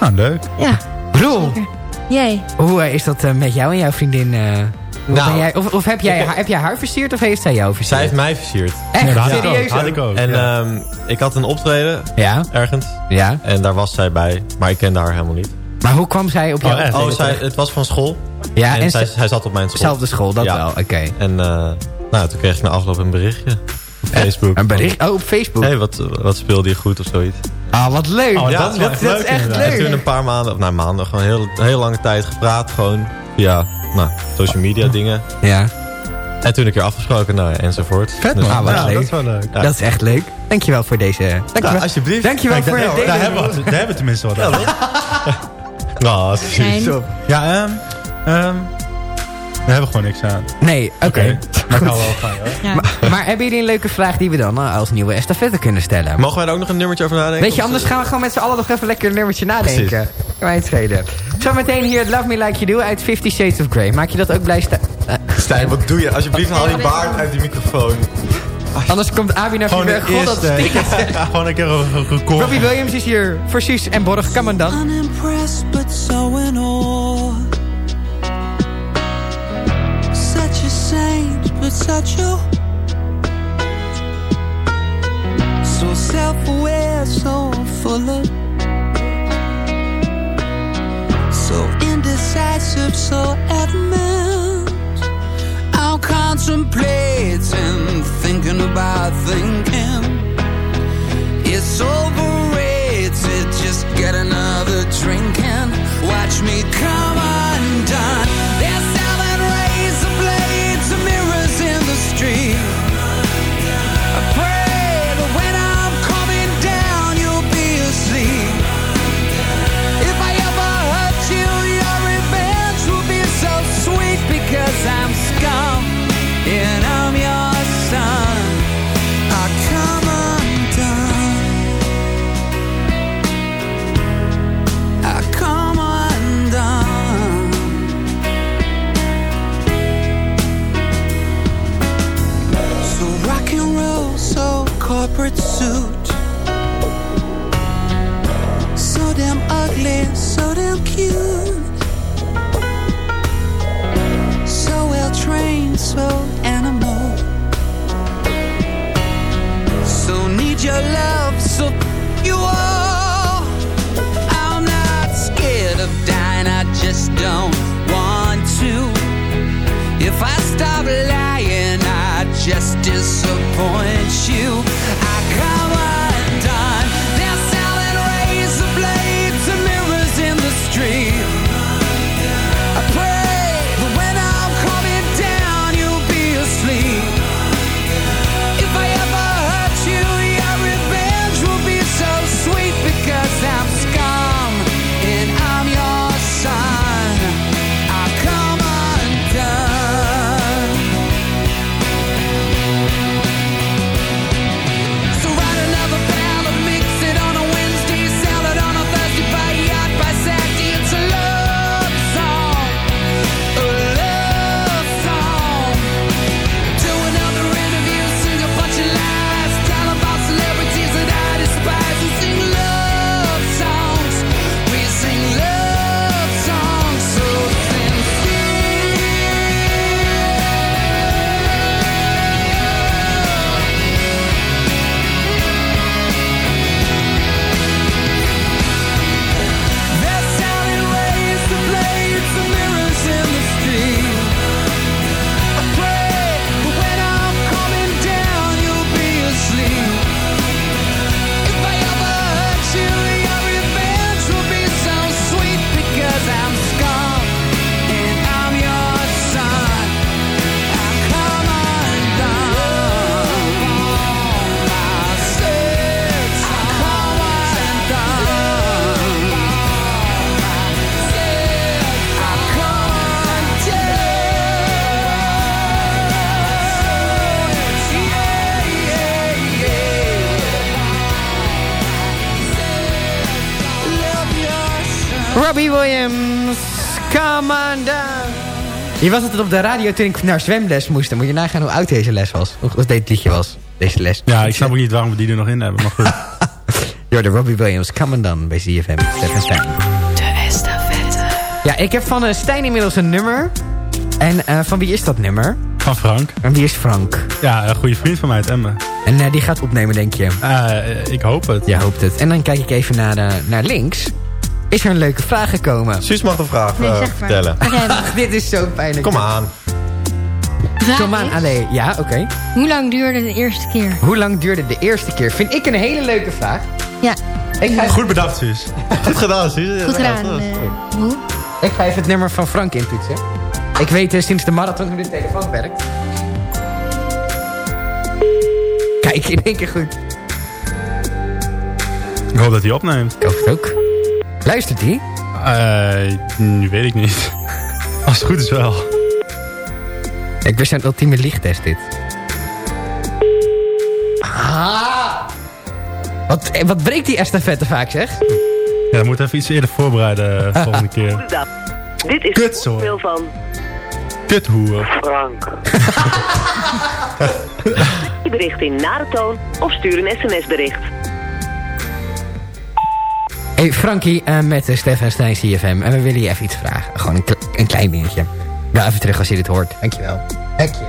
[SPEAKER 9] Nou, leuk.
[SPEAKER 16] Ja,
[SPEAKER 4] Roel,
[SPEAKER 16] jij.
[SPEAKER 4] hoe eh, is dat eh, met jou en jouw vriendin? eh, hoe
[SPEAKER 10] Nou,
[SPEAKER 4] ben jij, of, of heb, jij, heb jij haar versierd of heeft zij jou versierd?
[SPEAKER 10] Zij heeft mij versierd.
[SPEAKER 4] Echt?
[SPEAKER 9] Dat had ik
[SPEAKER 4] Serieus?
[SPEAKER 9] ook. Had ik ook.
[SPEAKER 10] En
[SPEAKER 9] ja.
[SPEAKER 10] ehm, ik had een optreden
[SPEAKER 4] Ja,
[SPEAKER 10] ergens.
[SPEAKER 4] ja.
[SPEAKER 10] En daar was zij bij. Maar ik kende haar helemaal niet.
[SPEAKER 4] Maar hoe kwam zij op jou?
[SPEAKER 9] Oh, echt?
[SPEAKER 10] Oh, zij, het was van school.
[SPEAKER 4] Ja,
[SPEAKER 10] en
[SPEAKER 4] en
[SPEAKER 10] zij, zat op mijn school.
[SPEAKER 4] Zelfde school, dat
[SPEAKER 10] Ja.
[SPEAKER 4] wel, oké.
[SPEAKER 10] En eh, nou, toen kreeg ik na afloop een berichtje. Op Facebook.
[SPEAKER 4] Een bericht? Oh, op Facebook?
[SPEAKER 10] Hé, hey, wat, wat speelde je goed of zoiets?
[SPEAKER 4] Ah, wat leuk.
[SPEAKER 9] Oh,
[SPEAKER 10] Ja,
[SPEAKER 9] dat is wel echt
[SPEAKER 4] dat is
[SPEAKER 9] leuk
[SPEAKER 4] echt
[SPEAKER 9] inderdaad.
[SPEAKER 10] Toen
[SPEAKER 4] leuk.
[SPEAKER 10] een paar maanden, of nou maanden, gewoon heel, hele lange tijd gepraat. Gewoon via nou, social media dingen.
[SPEAKER 4] Ja,
[SPEAKER 10] En toen een keer afgesproken, nou ja, enzovoort.
[SPEAKER 9] Vet
[SPEAKER 10] Dus-.
[SPEAKER 4] Ah, wat
[SPEAKER 9] ja,
[SPEAKER 4] leuk.
[SPEAKER 9] dat is wel leuk.
[SPEAKER 10] Ja.
[SPEAKER 4] dat is echt leuk. Dankjewel voor deze... Dankjewel,
[SPEAKER 10] Ja, alsjeblieft.
[SPEAKER 4] dankjewel
[SPEAKER 9] Kijk,
[SPEAKER 4] voor
[SPEAKER 9] daar,
[SPEAKER 4] het
[SPEAKER 9] daar, hebben we, daar hebben we tenminste wat aan.
[SPEAKER 10] Nou,
[SPEAKER 16] Zijn.
[SPEAKER 9] Ja, ehm ehm daar hebben we gewoon niks aan.
[SPEAKER 4] Nee, oké.
[SPEAKER 9] Maar ik hou wel gaan, hoor.
[SPEAKER 16] Ja.
[SPEAKER 4] Maar, maar hebben jullie een leuke vraag die we dan eh, als nieuwe estafette kunnen stellen?
[SPEAKER 10] Mogen wij daar ook nog een nummertje over nadenken?
[SPEAKER 4] Weet je, anders gaan we gewoon met z'n allen nog even lekker een nummertje nadenken.
[SPEAKER 10] Precies.
[SPEAKER 4] Kan mij het schelen. Zometeen hier het Love Me Like You Do uit Fifty Shades of Grey. Maak je dat ook blij staan?
[SPEAKER 10] Stijn, wat doe je? Alsjeblieft, haal je baard uit die microfoon.
[SPEAKER 4] Anders komt Abi naar
[SPEAKER 9] Gewoon
[SPEAKER 4] weer. God, dat stinkt.
[SPEAKER 9] Gewoon een keer een record.
[SPEAKER 4] Robbie Williams is hier voor Suus en Borg. Kan man dan?
[SPEAKER 13] Unimpressed but so in awe. Saint, but such a. So self aware, so full of. So indecisive, so adamant. I'm contemplating, thinking about thinking. It's overrated, just get another drink and watch me come undone. Corporate suit. So damn ugly, so damn cute. So well trained, so animal. So need your love, so you all. I'm not scared of dying, I just don't want to. If I stop lying, I just disappoint you.
[SPEAKER 4] Robbie Williams, come on down. Je was altijd op de radio toen ik naar zwemles moest. Dan moet je nagaan hoe oud deze les was. Of of dit liedje was. Deze les.
[SPEAKER 9] Ja, ik snap ook niet waarom we die er nog in hebben. Maar goed.
[SPEAKER 4] Door de Robbie Williams, come on down bij ZFM. Stefan Stijn.
[SPEAKER 15] De estafette.
[SPEAKER 4] Ja, ik heb van eh, Stijn inmiddels een nummer. En eh, van wie is dat nummer?
[SPEAKER 9] Van Frank.
[SPEAKER 4] En wie is Frank?
[SPEAKER 9] Ja, een goede vriend van mij uit Emmen.
[SPEAKER 4] En eh, die gaat opnemen, denk je?
[SPEAKER 9] Eh, ik hoop het.
[SPEAKER 4] Je hoopt het. En dan kijk ik even naar, de, naar links. Is er een leuke vraag gekomen?
[SPEAKER 10] Suus mag een vraag
[SPEAKER 16] Nee,
[SPEAKER 10] eh,
[SPEAKER 16] zeg maar.
[SPEAKER 10] vertellen.
[SPEAKER 4] Ach, dit is zo pijnlijk.
[SPEAKER 10] Kom aan.
[SPEAKER 16] Vraag
[SPEAKER 4] Kom aan, allee. Ja, oké.
[SPEAKER 16] Hoe lang duurde de eerste keer?
[SPEAKER 4] Hoe lang duurde de eerste keer? Vind ik een hele leuke vraag.
[SPEAKER 16] Ja,
[SPEAKER 4] Ik ga,
[SPEAKER 9] Goed bedacht, Suus.
[SPEAKER 10] Goed gedaan, Suus.
[SPEAKER 16] goed gedaan. eh, hoe?
[SPEAKER 4] ik ga even het nummer van Frank intoetsen. Ik weet eh, sinds de marathon hoe de telefoon werkt. Kijk, in één keer goed.
[SPEAKER 9] Ik hoop dat hij opneemt.
[SPEAKER 4] Ik hoop het ook. Luistert die?
[SPEAKER 9] Eh, nu weet ik niet. Als het goed is wel.
[SPEAKER 4] Ik wist een ultieme liegtest dit. Ah! Wat, eh, wat breekt die estafette vaak, zeg?
[SPEAKER 9] Ja, dan moet even iets eerder voorbereiden eh, volgende keer.
[SPEAKER 17] Dit is
[SPEAKER 9] Kut,
[SPEAKER 17] veel van
[SPEAKER 9] Kuthoer.
[SPEAKER 17] Frank. Je bericht in na de toon of stuur een sms-bericht.
[SPEAKER 4] Hey Frankie, eh, met uh, Stefan Stijn CFM. En we willen je even iets vragen. Gewoon een, kle- een klein dingetje. Ja, even terug als je dit hoort. Dankjewel. Hekje.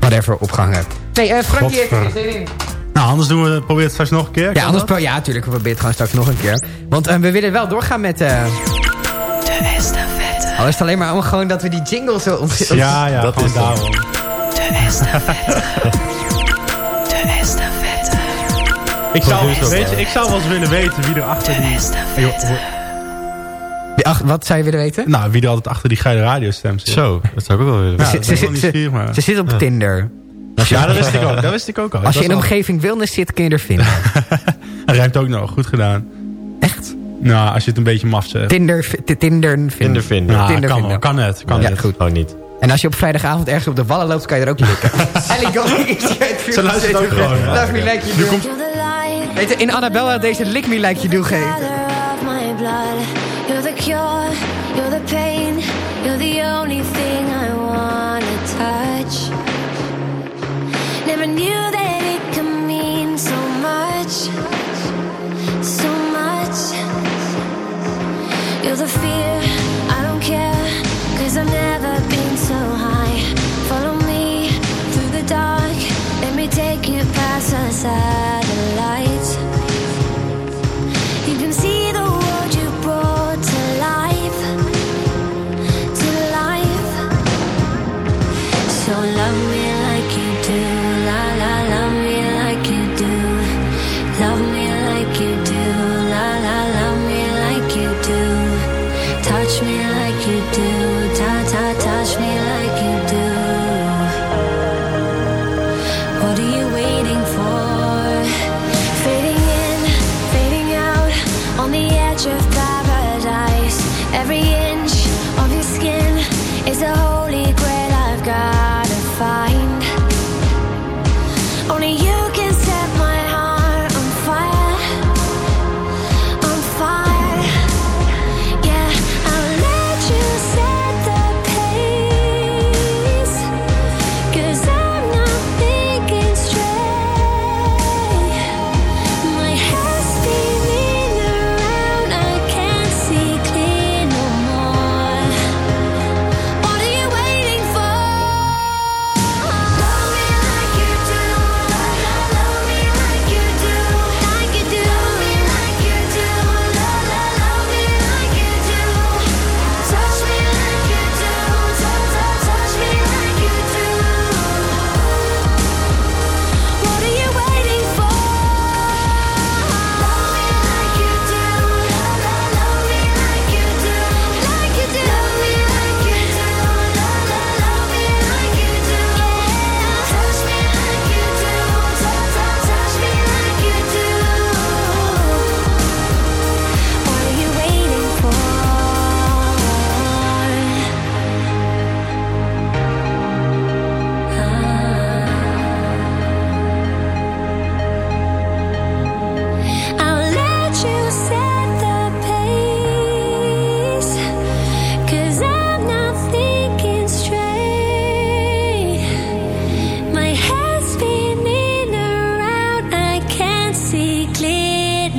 [SPEAKER 4] Whatever, opgehangen. Nee, eh, Frankie heeft er zin in.
[SPEAKER 9] Nou, anders doen we, probeer het straks nog een keer.
[SPEAKER 4] Ja, anders pro ja, natuurlijk. We proberen het gewoon straks nog een keer. Want eh, we willen wel doorgaan met... eh
[SPEAKER 15] De estafette.
[SPEAKER 4] al is het alleen maar om gewoon dat we die jingle zo...
[SPEAKER 9] Ja, ja,
[SPEAKER 10] Dat is
[SPEAKER 9] daarom.
[SPEAKER 15] De estafette.
[SPEAKER 9] Ik zou, weet je, ik zou wel eens willen weten wie er achter die...
[SPEAKER 15] estafette.
[SPEAKER 4] Die ach- wat zou je willen weten?
[SPEAKER 9] Nou, wie er altijd achter die geile radiostem zit.
[SPEAKER 10] Zo, dat zou ik ook wel willen
[SPEAKER 9] Ja,
[SPEAKER 10] weten.
[SPEAKER 9] dat
[SPEAKER 4] ze, ze, zit op Tinder. Je,
[SPEAKER 9] Ja, dat wist ik ook. Dat wist ik ook al.
[SPEAKER 4] als je in de omgeving wellness zit, kun je er vinden.
[SPEAKER 9] Hij ruimt ook nog. Goed gedaan.
[SPEAKER 4] Echt?
[SPEAKER 9] Nou, als je het een beetje maf zegt.
[SPEAKER 4] Tinder, Tinder vinden.
[SPEAKER 10] Tinder vinden.
[SPEAKER 9] Nou,
[SPEAKER 4] Tinder
[SPEAKER 9] kan
[SPEAKER 4] vinden.
[SPEAKER 9] wel. Kan het. Kan
[SPEAKER 4] Ja,
[SPEAKER 9] het.
[SPEAKER 4] goed.
[SPEAKER 10] Gewoon niet.
[SPEAKER 4] En als je op vrijdagavond ergens op de wallen loopt, kan je er ook likken. Ellie is hier uit
[SPEAKER 9] Ze luistert ook gewoon, ja.
[SPEAKER 4] Love me like you
[SPEAKER 9] Nu
[SPEAKER 4] do. Weet je, in Annabella deze Lick Me Like You Do geeft.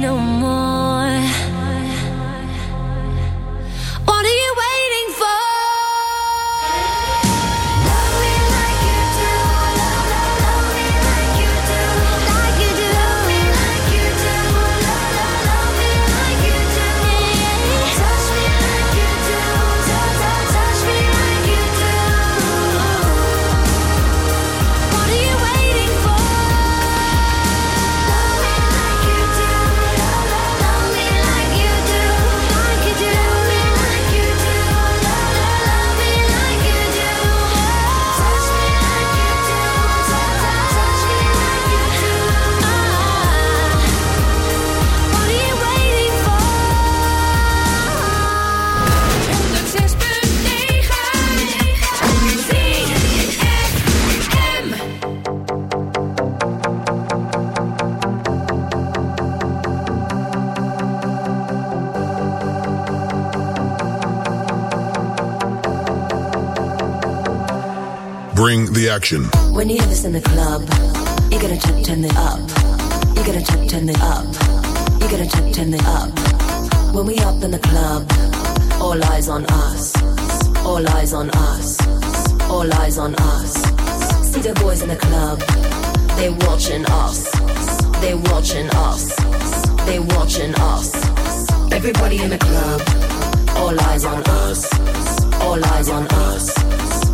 [SPEAKER 11] no
[SPEAKER 18] Bring the action.
[SPEAKER 19] When you hear this in the club, you gotta turn, turn it up. You gotta turn, turn it up. You gotta turn, turn it up. When we up in the club, all eyes on us. All eyes on us. All eyes on us. See the boys in the club, they watching us. They watching us. They watching us. Everybody in the club, all eyes on us. All eyes on us.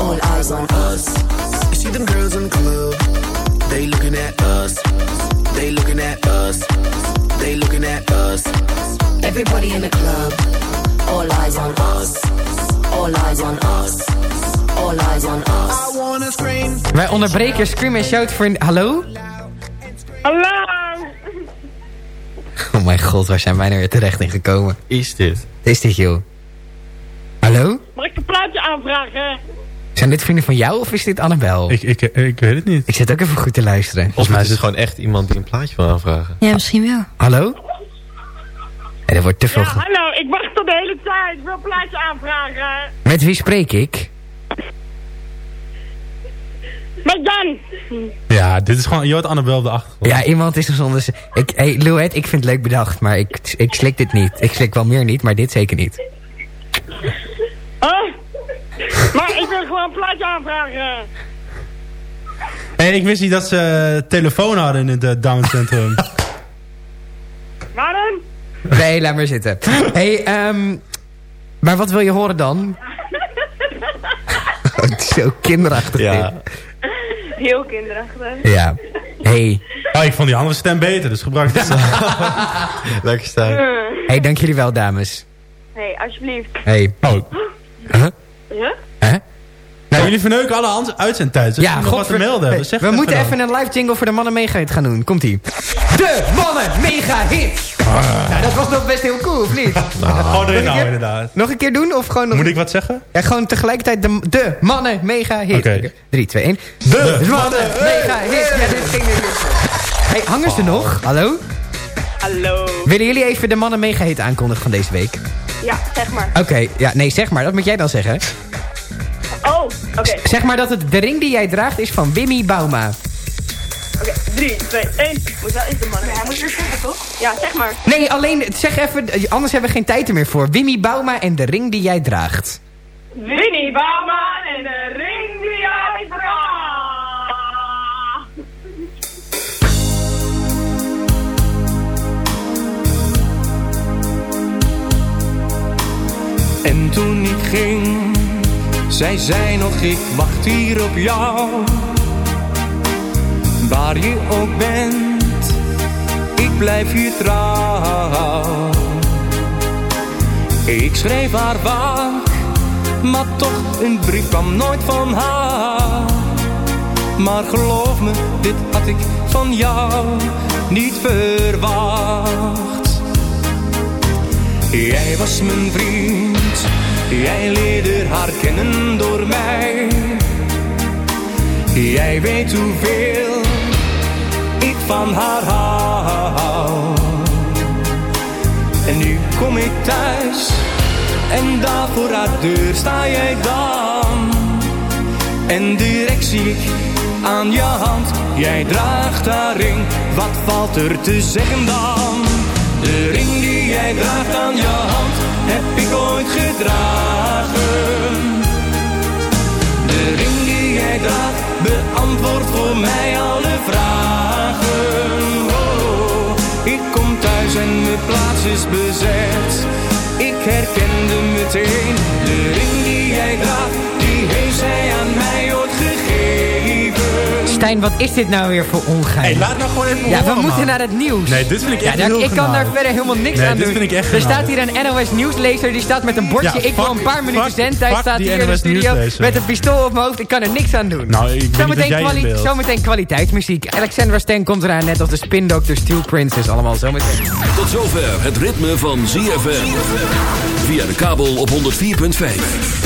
[SPEAKER 19] All eyes on us.
[SPEAKER 8] You see them girls in the club, they looking at us. They looking at us. They looking at us.
[SPEAKER 19] Everybody in the club, all eyes on us. All eyes on us. All eyes on us.
[SPEAKER 8] I wanna scream.
[SPEAKER 4] Wij onderbreken Scream and Shout voor... een- Hallo?
[SPEAKER 20] Hallo!
[SPEAKER 4] Oh mijn god, waar zijn wij nou weer terecht in gekomen?
[SPEAKER 10] Is dit?
[SPEAKER 4] Is dit, joh? Hallo?
[SPEAKER 20] Mag ik een plaatje aanvragen?
[SPEAKER 4] Zijn dit vrienden van jou of is dit Annabel?
[SPEAKER 9] Ik, ik, ik weet het niet.
[SPEAKER 4] Ik zit ook even goed te luisteren.
[SPEAKER 10] Volgens mij is het gewoon echt iemand die een plaatje wil aanvragen.
[SPEAKER 16] Ja, misschien wel.
[SPEAKER 4] Hallo? Nee, er wordt te veel...
[SPEAKER 20] Ja, hallo, ik wacht al de hele tijd. Ik wil een plaatje aanvragen.
[SPEAKER 4] Met wie spreek ik?
[SPEAKER 20] Met Jan.
[SPEAKER 9] Ja, dit is gewoon... Je hoort Annabel op de achtergrond.
[SPEAKER 4] Ja, iemand is er zonder... Ik, hey, Louet, ik vind het leuk bedacht, maar ik, ik slik dit niet. Ik slik wel meer niet, maar dit zeker niet.
[SPEAKER 20] Huh? Maar ik wil gewoon een plaatje aanvragen.
[SPEAKER 9] En ik wist niet dat ze eh, telefoon hadden in het uh, downcentrum.
[SPEAKER 20] Waar dan?
[SPEAKER 4] Nee, laat maar zitten. hey, ehm, maar wat wil je horen dan? het is zo kinderachtig
[SPEAKER 10] Ja.
[SPEAKER 4] dit.
[SPEAKER 20] Heel kinderachtig.
[SPEAKER 4] Ja. Hey.
[SPEAKER 9] Oh, ik vond die andere stem beter, dus gebruik het.
[SPEAKER 10] Lekker staan.
[SPEAKER 4] Hey, dank jullie wel, dames.
[SPEAKER 20] hey, alsjeblieft.
[SPEAKER 4] Hey.
[SPEAKER 9] Oh.
[SPEAKER 4] Huh?
[SPEAKER 20] Ja?
[SPEAKER 4] Huh?
[SPEAKER 9] Nou, jullie verneuken alle hand- uitzendtijd. Dus
[SPEAKER 4] Ja,
[SPEAKER 9] ja, nog wat te melden
[SPEAKER 4] Hey, we moeten
[SPEAKER 9] dan.
[SPEAKER 4] even een live jingle voor de mannen mega hit gaan doen. Komt-ie. De mannen mega hit. Nou, dat was nog best heel cool, of niet?
[SPEAKER 9] Gewoon erin
[SPEAKER 4] keer?
[SPEAKER 9] inderdaad.
[SPEAKER 4] Nog een keer doen of gewoon nog...
[SPEAKER 9] Moet ik wat zeggen?
[SPEAKER 4] Ja, gewoon tegelijkertijd de, de mannen mega hit.
[SPEAKER 9] Oké.
[SPEAKER 4] 3, 2, 1.
[SPEAKER 9] De
[SPEAKER 4] mannen mega hit. Ja, dit ging weer. Hey, hangers er nog? Hallo?
[SPEAKER 20] Hallo.
[SPEAKER 4] Willen jullie even de mannen mega hit aankondigen van deze week?
[SPEAKER 20] Ja, zeg maar.
[SPEAKER 4] Oké, ja, nee, zeg maar. Dat moet jij dan zeggen.
[SPEAKER 20] Oh, oké.
[SPEAKER 4] Zeg maar dat het de ring die jij draagt is van Wimmy Bauma.
[SPEAKER 20] Oké, 3, 2, 1. Moet wel eens de man. hij moet weer zeggen, toch? Ja, zeg maar.
[SPEAKER 4] Nee, alleen, zeg even, anders hebben we geen tijd er meer voor. Wimmy Bauma en de ring die jij draagt.
[SPEAKER 20] Winnie Bouwman en de ring die jij draagt.
[SPEAKER 21] En toen ik ging, zij zei nog ik wacht hier op jou. Waar je ook bent, ik blijf je trouw. Ik schreef haar vaak, maar toch een brief kwam nooit van haar. Maar geloof me, dit had ik van jou niet verwacht. Jij was mijn vriend, jij leerde haar kennen door mij. Jij weet hoeveel ik van haar hou. En nu kom ik thuis en daar voor haar deur sta jij dan. En direct zie ik aan je hand, jij draagt haar ring. Wat valt er te zeggen dan? De ring die jij draagt aan je hand, heb ik ooit gedragen. De ring die jij draagt, beantwoordt voor mij alle vragen. Oh, ik kom thuis en mijn plaats is bezet. Ik herkende meteen de ring die jij draagt, die heeft zij aan mij ooit gegeven.
[SPEAKER 4] Stijn, wat is dit nou weer voor ongein?
[SPEAKER 9] Hey, laat nou gewoon even
[SPEAKER 4] Ja, we moeten
[SPEAKER 9] man.
[SPEAKER 4] naar het nieuws.
[SPEAKER 9] Nee, dit vind ik
[SPEAKER 4] Ja,
[SPEAKER 9] echt heel
[SPEAKER 4] Ik kan daar verder helemaal niks
[SPEAKER 9] Nee,
[SPEAKER 4] aan
[SPEAKER 9] dit
[SPEAKER 4] doen.
[SPEAKER 9] vind ik echt
[SPEAKER 4] er staat hier een NOS nieuwslezer, die staat met een bordje.
[SPEAKER 9] Ja,
[SPEAKER 4] ik wil een paar minuten zendtijd, staat hier in de studio met een pistool op mijn hoofd. Ik kan er niks aan doen.
[SPEAKER 9] Nou, ik
[SPEAKER 4] Zometeen, kwali- zometeen kwaliteitsmuziek. Alexandra Stan komt eraan, net als de Spin Doctor Steel Princess. Allemaal zometeen.
[SPEAKER 22] Tot zover het ritme van ZFM. Via de kabel op 104.5.